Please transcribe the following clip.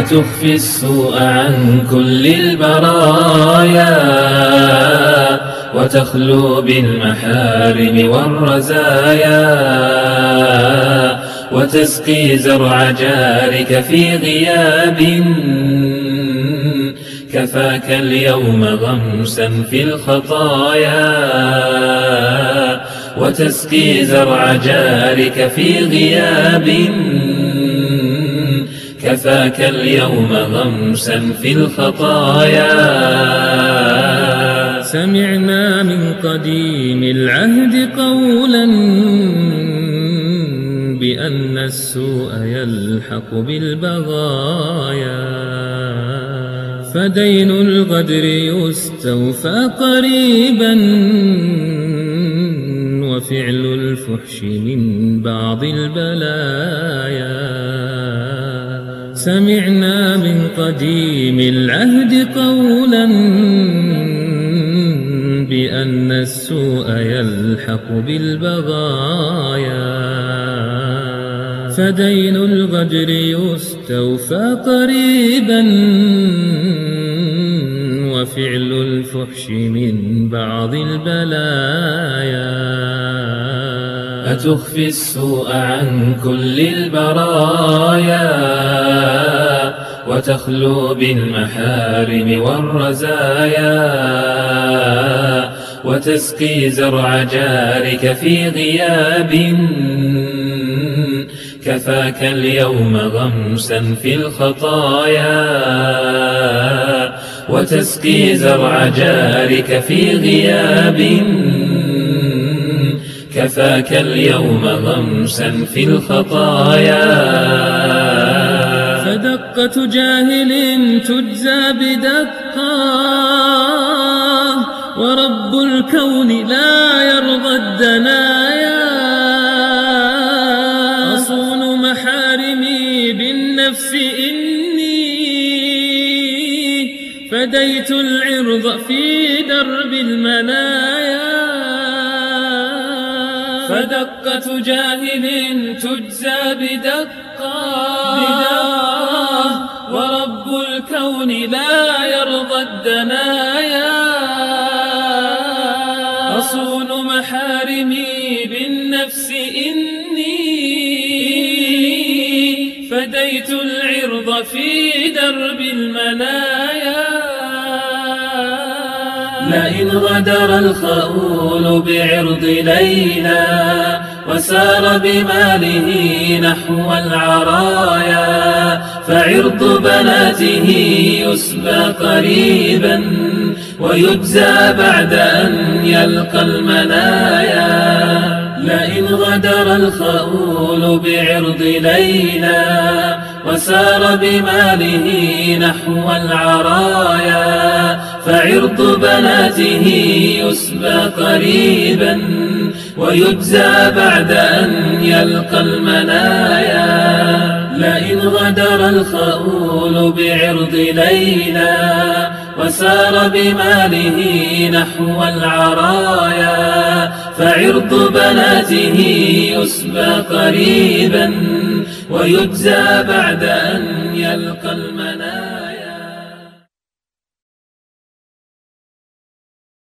أتخفي السوء عن كل البرايا وتخلو بالمحارم والرزايا وتسقي زرع جارك في غياب كفاك اليوم غمسا في الخطايا وتسقي زرع جارك في غياب كفاك اليوم غمسا في الخطايا. سمعنا من قديم العهد قولا بأن السوء يلحق بالبغايا. فدين الغدر يستوفى قريبا وفعل الفحش من بعض البلايا سمعنا من قديم العهد قولا بأن السوء يلحق بالبغايا. فدين الغدر يستوفى قريبا وفعل الفحش من بعض البلايا. أتخفي السوء عن كل البرايا وتخلو بالمحارم والرزايا وتسقي زرع جارك في غياب كفاك اليوم غمسا في الخطايا وتسقي زرع جارك في غياب كفاك اليوم غمسا في الخطايا. فدقة جاهل تجزى بدقة ورب الكون لا يرضى الدنايا. أصون محارمي بالنفس إني فديت العرض في درب المنايا. فدقة جاهل تجزى بدقة. ورب الكون لا يرضى الدنايا. أصون محارمي بالنفس إني فديت العرض في درب المنايا. لئن غدر الخؤول بعرض ليلى وسار بماله نحو العرايا فعرض بناته يسبى قريبا ويجزى بعد أن يلقى المنايا لئن غدر الخؤول بعرض ليلى وسار بماله نحو العرايا فعرض بناته يسبى قريبا ويجزى بعد أن يلقى المنايا. لئن غدر الخؤول بعرض ليلى وسار بماله نحو العرايا. فعرض بناته يسبى قريبا ويجزى بعد أن يلقى المنايا.